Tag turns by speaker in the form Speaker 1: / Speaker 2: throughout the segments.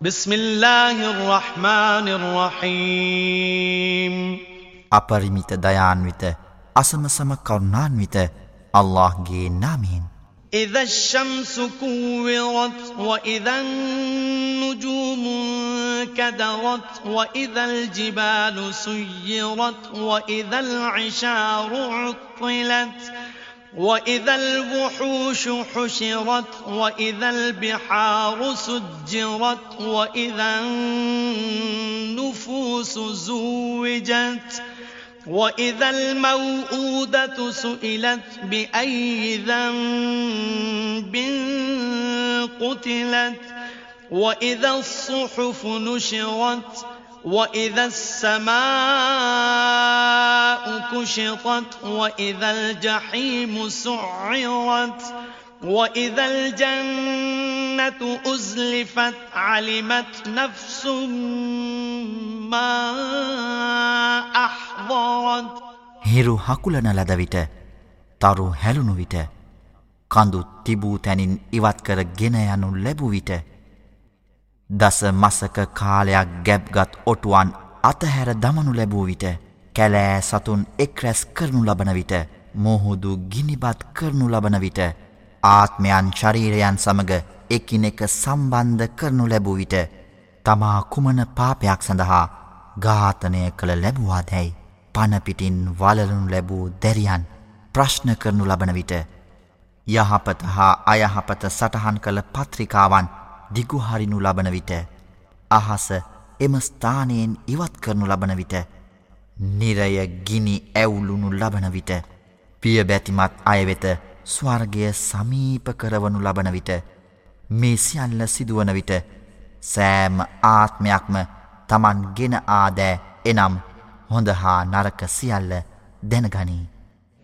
Speaker 1: بسم الله الرحمن الرحيم.
Speaker 2: أبرميت ديان ويت أسم سم كرنان ويت الله جي نامين
Speaker 1: إذا الشمس كورت وإذا النجوم كدرت وإذا الجبال سيرت وإذا العشار عطلت وإذا الوحوش حشرت وإذا البحار سجرت وإذا النفوس زوجت وإذا الموءودة سئلت بأي ذنب قتلت وإذا الصحف نشرت وإذا السماء كشطت وإذا الجحيم سعرت وإذا الجنة أزلفت علمت نفس ما أحضرت
Speaker 2: හිරු හකුලන ලද විට තරු හැලුණු විට කඳු තිබූ තැනින් ඉවත් කර ගෙන යනු ලැබූ විට දස මසක කාලයක් ගැබ්ගත් ඔටුවන් අතහැර දමනු ලැබූ විට කැලෑ සතුන් එක් රැස් කරනු ලබන විට මොහුදු ගිනිබත් කරනු ලබන විට ආත්මයන් ශරීරයන් සමග එකිනෙක සම්බන්ධ කරනු ලැබූ විට තමා කුමන පාපයක් සඳහා ඝාතනය කළ ලැබුවා දැයි පනපිටින් වලලනු ලැබූ දැරියන් ප්‍රශ්න කරනු ලබන විට යහපත හා අයහපත සටහන් කළ පත්‍රිකාවන් දිගුහරිනු ලබන විට අහස එම ස්ථානයෙන් ඉවත් කරනු ලබන විට නිරය ගිනි ඇවුලුණු ලබන විට පිය බැතිමත් අයවෙත ස්වර්ගය සමීප කරවනු ලබන විට මේ සියල්ල සිදුවන විට සෑම ආත්මයක්ම තමන් ගෙන ආදෑ එනම් හොඳ හා නරක සියල්ල දැනගනී.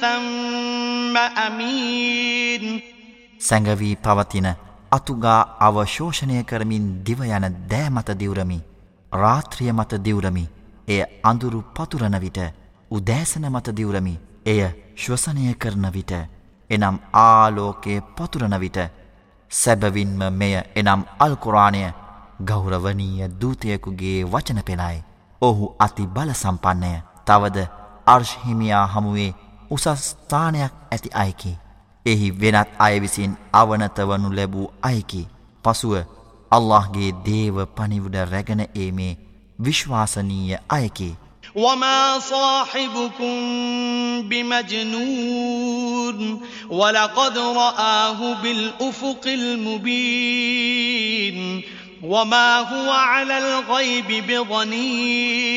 Speaker 1: ثم أمين
Speaker 2: සැඟවී පවතින අතුගා අවශෝෂණය කරමින් දිවයන දෑමත දිවරමි රාත්‍රිය මත දිවරමි එය අඳුරු පතුරන විට උදෑසන මත දිවරමි එය ශ්වසනය කරන විට එනම් ආලෝකය පතුරන විට සැබවින්ම මෙය එනම් අල්කුරාණය ගෞරවනීය දූතයකුගේ වචන පෙළයි. ඔහු අති බල සම්පන්නය තවද අර්ශ්හිමියා හමුවේ උසස් ස්ථානයක් ඇති අයකි. එහි වෙනත් අයවිසින් අවනතවනු ලැබූ අයකි. පසුව අල්لهගේ දේව පනිවුඩ රැගෙන ඒමේ විශ්වාසනීය අයකි.
Speaker 1: وما صاحبكم بمجنون ولقد رآه بالأفق المبين وما هو على الغيب بضنين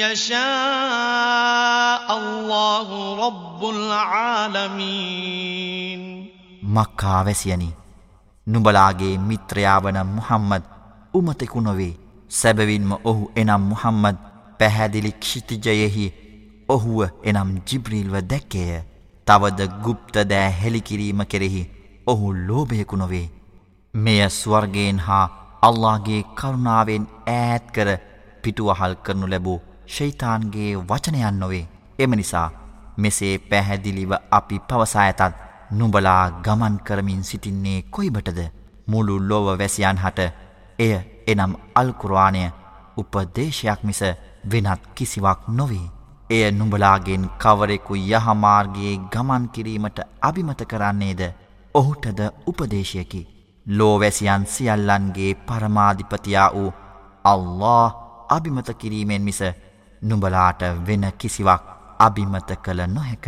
Speaker 1: يشاء الله رب العالمين
Speaker 2: මක්කා වැසියනි නුබලාගේ මිත්‍රයාවන මුහම්මද උමතෙකු නොවේ සැබවින්ම ඔහු එනම් මුහම්මද පැහැදිලි ක්ෂිතිජයෙහි ඔහුව එනම් ජිබ්‍රීල්ව දැක්කේය තවද ගුප්ත දෑ හෙළිකිරීම කෙරෙහි ඔහු ලෝභයකු නොවේ මෙය ස්වර්ගයෙන් හා අල්ලාගේ කරුණාවෙන් ඈත් කර පිටුවහල් කරනු ලැබූ ශෛතාන්ගේ වචනයන් නොවේ එම නිසා මෙසේ පැහැදිලිව අපි පවසා ඇතත් නුබලා ගමන් කරමින් සිටින්නේ කොයිබටද මුළු ලොව වැසියන් හට එය එනම් අල්කුරවානය උපදේශයක් මිස වෙනත් කිසිවක් නොවේ. එය නුඹලාගෙන් කවරෙකු යහමාර්ගයේ ගමන් කිරීමට අභිමත කරන්නේද ඔහුටද උපදේශයකි. ලෝවැසියන් සියල්ලන්ගේ පරමාධිපතියා වූ අල්له අභිමත කිරීමෙන් මිස නුඹලාට වෙන කිසිවක් අභිමත කළ නොහැක.